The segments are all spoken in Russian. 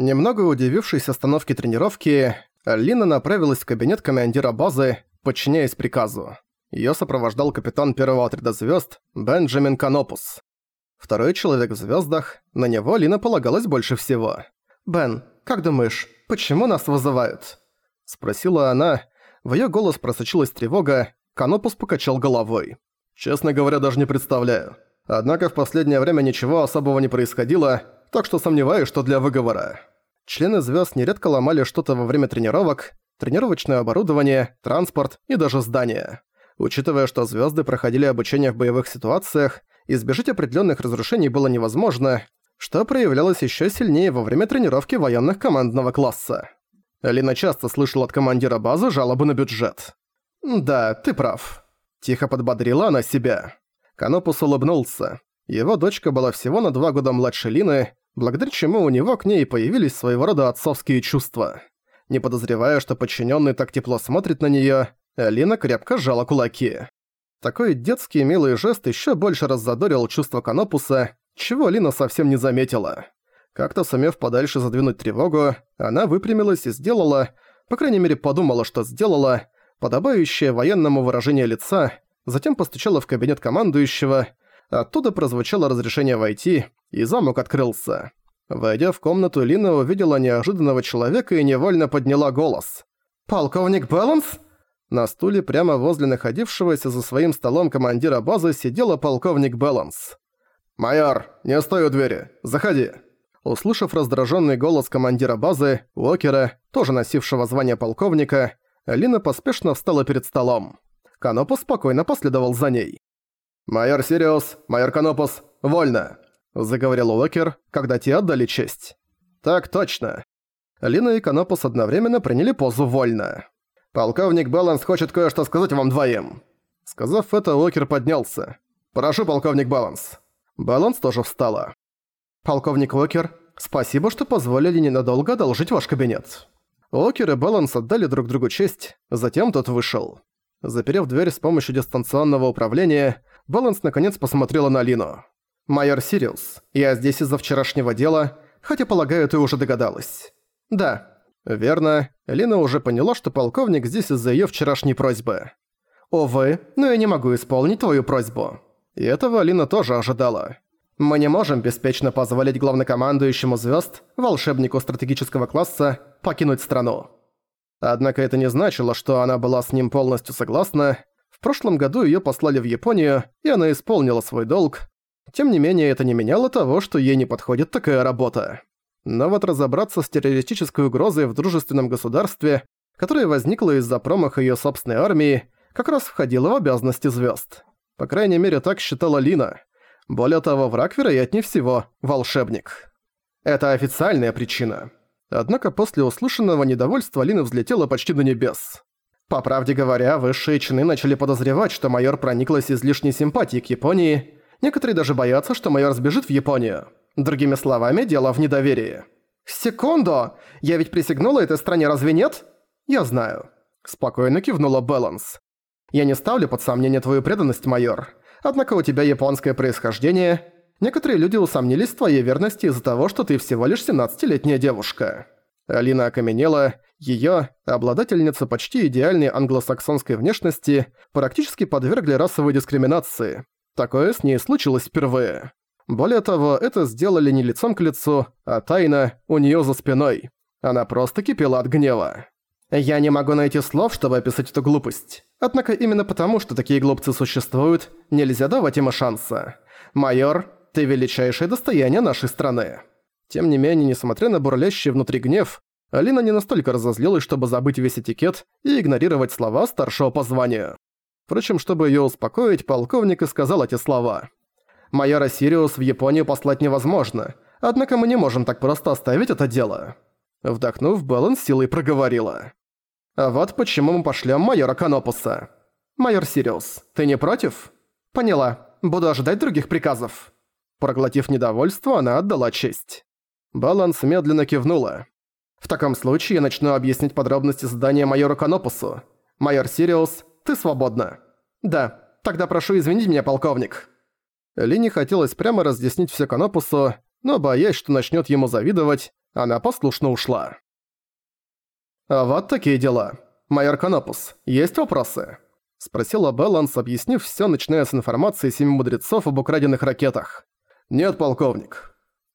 Немного удивившись остановке тренировки, Лина направилась в кабинет командира базы, подчиняясь приказу. Её сопровождал капитан первого отряда звёзд Бенджамин Канопус. Второй человек в звёздах, на него Лина полагалась больше всего. «Бен, как думаешь, почему нас вызывают?» Спросила она. В её голос просочилась тревога, Канопус покачал головой. «Честно говоря, даже не представляю. Однако в последнее время ничего особого не происходило, так что сомневаюсь, что для выговора». Члены звёзд нередко ломали что-то во время тренировок, тренировочное оборудование, транспорт и даже здания. Учитывая, что звезды проходили обучение в боевых ситуациях, избежать определенных разрушений было невозможно, что проявлялось еще сильнее во время тренировки военных командного класса. Лина часто слышала от командира базы жалобы на бюджет. «Да, ты прав». Тихо подбодрила она себя. Канопус улыбнулся. Его дочка была всего на два года младше Лины, благодаря чему у него к ней появились своего рода отцовские чувства. Не подозревая, что подчиненный так тепло смотрит на нее, Лина крепко сжала кулаки. Такой детский милый жест еще больше раззадорил чувство Канопуса, чего Лина совсем не заметила. Как-то сумев подальше задвинуть тревогу, она выпрямилась и сделала, по крайней мере подумала, что сделала, подобающее военному выражение лица, затем постучала в кабинет командующего, оттуда прозвучало разрешение войти, и замок открылся. Войдя в комнату, Лина увидела неожиданного человека и невольно подняла голос. «Полковник Баланс?» На стуле прямо возле находившегося за своим столом командира базы сидела полковник Баланс. «Майор, не стой у двери, заходи!» Услышав раздраженный голос командира базы, Уокера, тоже носившего звание полковника, Лина поспешно встала перед столом. Канопус спокойно последовал за ней. «Майор Сириус, майор Канопус, вольно!» – заговорил Уокер, когда те отдали честь. «Так точно!» Лина и Канопус одновременно приняли позу «вольно». «Полковник Баланс хочет кое-что сказать вам двоим». Сказав это, Уокер поднялся. «Прошу, полковник Баланс». Баланс тоже встала. «Полковник Уокер, спасибо, что позволили ненадолго одолжить ваш кабинет». Уокер и Баланс отдали друг другу честь, затем тот вышел. Заперев дверь с помощью дистанционного управления, Баланс наконец посмотрела на Лину. «Майор Сириус, я здесь из-за вчерашнего дела, хотя, полагаю, ты уже догадалась». «Да, Верно, Лина уже поняла, что полковник здесь из-за её вчерашней просьбы. «Увы, но я не могу исполнить твою просьбу». И этого Лина тоже ожидала. «Мы не можем беспечно позволить главнокомандующему звёзд, волшебнику стратегического класса, покинуть страну». Однако это не значило, что она была с ним полностью согласна. В прошлом году её послали в Японию, и она исполнила свой долг. Тем не менее, это не меняло того, что ей не подходит такая работа. Но вот разобраться с террористической угрозой в дружественном государстве, которая возникла из-за промаха её собственной армии, как раз входило в обязанности звёзд. По крайней мере, так считала Лина. Более того, враг, вероятнее всего, волшебник. Это официальная причина. Однако после услышанного недовольства Лина взлетела почти до небес. По правде говоря, высшие чины начали подозревать, что майор прониклась излишней симпатией к Японии. Некоторые даже боятся, что майор сбежит в Японию. Другими словами, дело в недоверии. «Секунду! Я ведь присягнула этой стране, разве нет?» «Я знаю». Спокойно кивнула Бэланс. «Я не ставлю под сомнение твою преданность, майор. Однако у тебя японское происхождение. Некоторые люди усомнились в твоей верности из-за того, что ты всего лишь 17-летняя девушка». Алина окаменела, её, обладательница почти идеальной англосаксонской внешности, практически подвергли расовой дискриминации. Такое с ней случилось впервые. Более того, это сделали не лицом к лицу, а тайно, у неё за спиной. Она просто кипела от гнева. Я не могу найти слов, чтобы описать эту глупость. Однако именно потому, что такие глупцы существуют, нельзя давать им шанса. Майор, ты величайшее достояние нашей страны. Тем не менее, несмотря на бурлящий внутри гнев, Алина не настолько разозлилась, чтобы забыть весь этикет и игнорировать слова старшего по званию. Впрочем, чтобы её успокоить, полковник и сказал эти слова. Майора Сириус в Японию послать невозможно, однако мы не можем так просто оставить это дело». Вдохнув, Баланс с силой проговорила. «А вот почему мы пошлем майора Канопуса. Майор Сириус, ты не против?» «Поняла. Буду ожидать других приказов». Проглотив недовольство, она отдала честь. Баланс медленно кивнула. «В таком случае я начну объяснить подробности задания майору Канопусу. Майор Сириус, ты свободна». «Да, тогда прошу извинить меня, полковник». Ли не хотелось прямо разъяснить все Канопусу, но боясь, что начнет ему завидовать, Она послушно ушла. «А вот такие дела. Майор Канопус, есть вопросы?» Спросила Баланс, объяснив все, начиная с информации семи мудрецов об украденных ракетах. «Нет, полковник».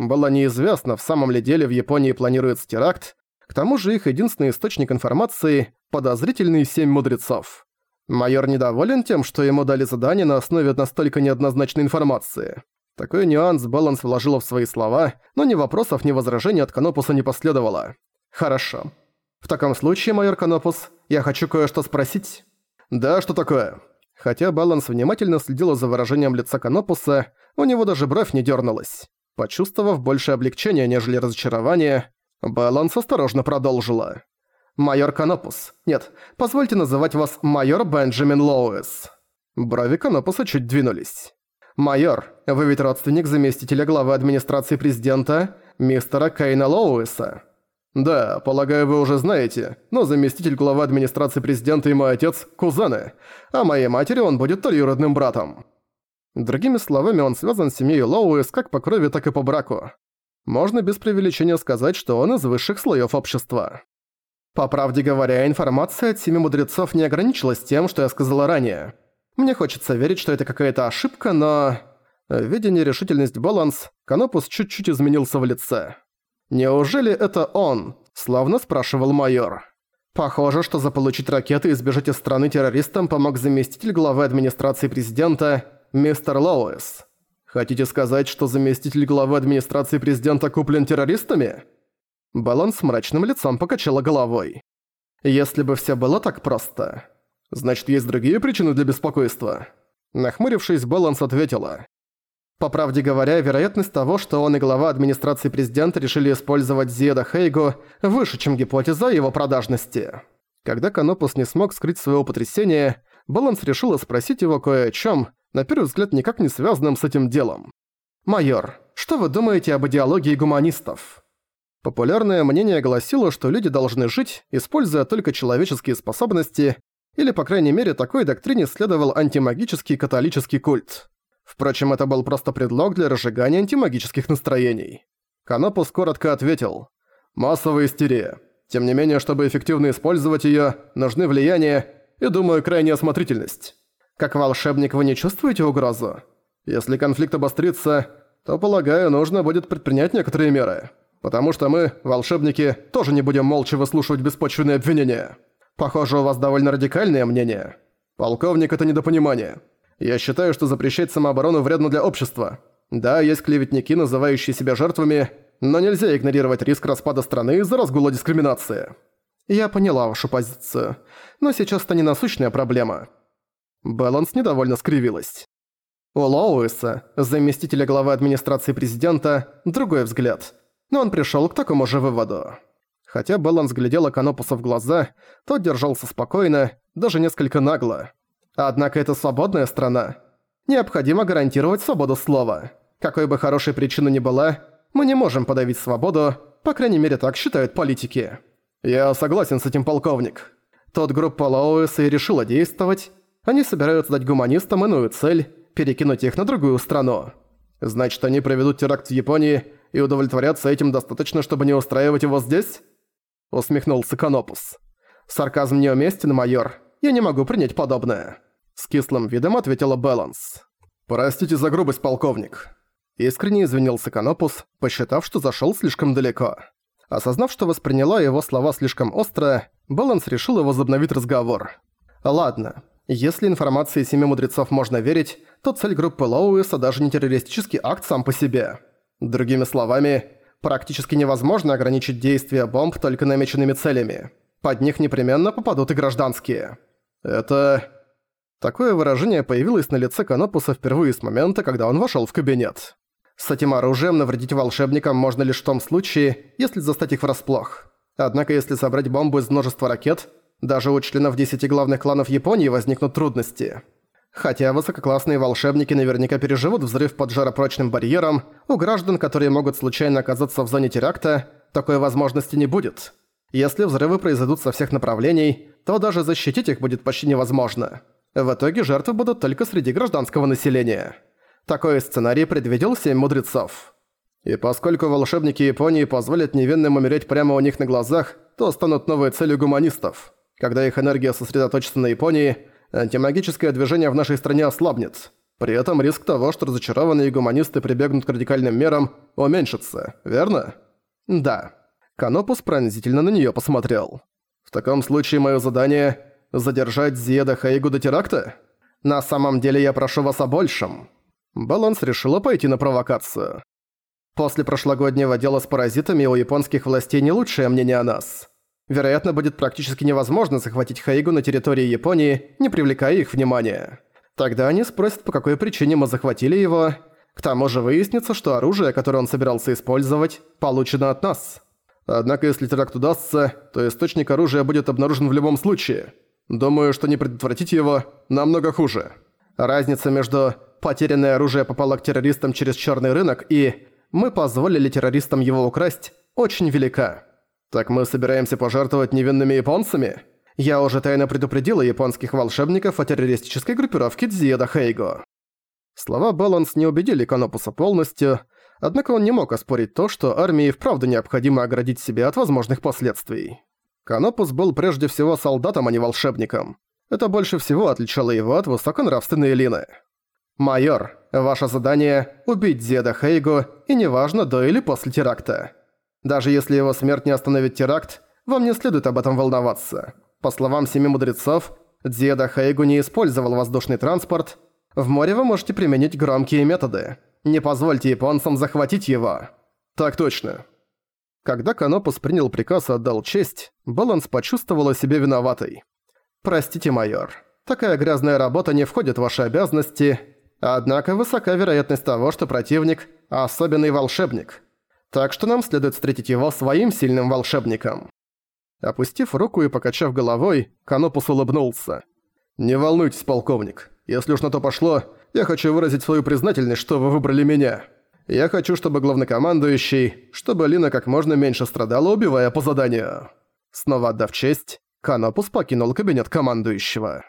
Было неизвестно, в самом ли деле в Японии планируется теракт, к тому же их единственный источник информации – подозрительные семь мудрецов. Майор недоволен тем, что ему дали задание на основе настолько неоднозначной информации. Такой нюанс Баланс вложила в свои слова, но ни вопросов, ни возражений от Канопуса не последовало. «Хорошо. В таком случае, майор Канопус, я хочу кое-что спросить». «Да, что такое?» Хотя Баланс внимательно следила за выражением лица Канопуса, у него даже бровь не дернулась. Почувствовав больше облегчения, нежели разочарование, Баланс осторожно продолжила. «Майор Канопус. Нет, позвольте называть вас майор Бенджамин Лоуэс». Брови Канопуса чуть двинулись. «Майор, вы ведь родственник заместителя главы администрации президента, мистера Кейна Лоуэса?» «Да, полагаю, вы уже знаете, но заместитель главы администрации президента и мой отец – кузены, а моей матери он будет троюродным братом». Другими словами, он связан с семьей Лоуэс как по крови, так и по браку. Можно без преувеличения сказать, что он из высших слоев общества. По правде говоря, информация от семи мудрецов не ограничилась тем, что я сказала ранее. Мне хочется верить, что это какая-то ошибка, но... Видя нерешительность баланс, Канопус чуть-чуть изменился в лице. «Неужели это он?» – славно спрашивал майор. Похоже, что заполучить ракеты и сбежать из страны террористам помог заместитель главы администрации президента мистер Лоуэс. Хотите сказать, что заместитель главы администрации президента куплен террористами? Баланс с мрачным лицом покачала головой. Если бы все было так просто. Значит, есть другие причины для беспокойства. Нахмурившись, Баланс ответила. По правде говоря, вероятность того, что он и глава администрации президента решили использовать Зиеда Хейго, выше, чем гипотеза его продажности. Когда Канопус не смог скрыть своего потрясения, Баланс решила спросить его кое о чем, на первый взгляд никак не связанным с этим делом. «Майор, что вы думаете об идеологии гуманистов?» Популярное мнение гласило, что люди должны жить, используя только человеческие способности, или, по крайней мере, такой доктрине следовал антимагический католический культ. Впрочем, это был просто предлог для разжигания антимагических настроений. Канопус коротко ответил. «Массовая истерия. Тем не менее, чтобы эффективно использовать её, нужны влияние и, думаю, крайняя осмотрительность. Как волшебник вы не чувствуете угрозу? Если конфликт обострится, то, полагаю, нужно будет предпринять некоторые меры. Потому что мы, волшебники, тоже не будем молча выслушивать беспочвенные обвинения. Похоже, у вас довольно радикальное мнение. Полковник, это недопонимание. Я считаю, что запрещать самооборону вредно для общества. Да, есть клеветники, называющие себя жертвами, но нельзя игнорировать риск распада страны из-за разгула дискриминации. Я поняла вашу позицию, но сейчас это не насущная проблема. Баланс недовольно скривилась. У Лоуэса, заместителя главы администрации президента, другой взгляд. Но он пришёл к такому же выводу. Хотя Баланс глядела Канопуса в глаза, тот держался спокойно, даже несколько нагло. Однако это свободная страна. Необходимо гарантировать свободу слова. Какой бы хорошей причины ни была, мы не можем подавить свободу, по крайней мере так считают политики. Я согласен с этим, полковник. Тот группа Лоуэса и решила действовать, они собираются дать гуманистам иную цель – перекинуть их на другую страну. Значит, они проведут теракт в Японии и удовлетворятся этим достаточно, чтобы не устраивать его здесь? Усмехнулся Канопус. Сарказм неуместен, майор. Я не могу принять подобное. С кислым видом ответила Баланс. «Простите за грубость, полковник». Искренне извинился Канопус, посчитав, что зашел слишком далеко. Осознав, что восприняла его слова слишком остро, Баланс решил возобновить разговор. «Ладно, если информации Семи Мудрецов можно верить, то цель группы Лоуиса даже не террористический акт сам по себе. Другими словами, практически невозможно ограничить действия бомб только намеченными целями. Под них непременно попадут и гражданские. Это... Такое выражение появилось на лице Канопуса впервые с момента, когда он вошел в кабинет. С этим оружием навредить волшебникам можно лишь в том случае, если застать их врасплох. Однако если собрать бомбу из множества ракет, даже у членов десяти главных кланов Японии возникнут трудности. Хотя высококлассные волшебники наверняка переживут взрыв под жаропрочным барьером, у граждан, которые могут случайно оказаться в зоне теракта, такой возможности не будет. Если взрывы произойдут со всех направлений, то даже защитить их будет почти невозможно. В итоге жертвы будут только среди гражданского населения. Такой сценарий предвидел семь мудрецов. И поскольку волшебники Японии позволят невинным умереть прямо у них на глазах, то станут новой целью гуманистов. Когда их энергия сосредоточится на Японии, антимагическое движение в нашей стране ослабнет. При этом риск того, что разочарованные гуманисты прибегнут к радикальным мерам, уменьшится, верно? Да. Канопус пронзительно на неё посмотрел. В таком случае моё задание – задержать Зиеда Хаигу до теракта? На самом деле я прошу вас о большем. Баланс решила пойти на провокацию. После прошлогоднего дела с паразитами у японских властей не лучшее мнение о нас. Вероятно, будет практически невозможно захватить Хаигу на территории Японии, не привлекая их внимания. Тогда они спросят, по какой причине мы захватили его. К тому же выяснится, что оружие, которое он собирался использовать, получено от нас. Однако если теракт удастся, то источник оружия будет обнаружен в любом случае. Думаю, что не предотвратить его намного хуже. Разница между «потерянное оружие попало к террористам через черный рынок» и «мы позволили террористам его украсть» очень велика. «Так мы собираемся пожертвовать невинными японцами?» Я уже тайно предупредила японских волшебников о террористической группировке Дзиеда Хейго. Слова Баланс не убедили Канопуса полностью, однако он не мог оспорить то, что армии вправду необходимо оградить себя от возможных последствий. Канопус был прежде всего солдатом, а не волшебником. Это больше всего отличало его от высоконравственной Элины. «Майор, ваше задание – убить Зеда Хейго, и неважно, до или после теракта. Даже если его смерть не остановит теракт, вам не следует об этом волноваться. По словам семи мудрецов, Дзеда Хайгу не использовал воздушный транспорт. В море вы можете применить громкие методы. Не позвольте японцам захватить его. Так точно. Когда Канопус принял приказ и отдал честь, Баланс почувствовала себя виноватой. «Простите, майор, такая грязная работа не входит в ваши обязанности, однако высока вероятность того, что противник – особенный волшебник так что нам следует встретить его своим сильным волшебником». Опустив руку и покачав головой, Канопус улыбнулся. «Не волнуйтесь, полковник. Если уж на то пошло, я хочу выразить свою признательность, что вы выбрали меня. Я хочу, чтобы главнокомандующий, чтобы Лина как можно меньше страдала, убивая по заданию». Снова отдав честь, Канопус покинул кабинет командующего.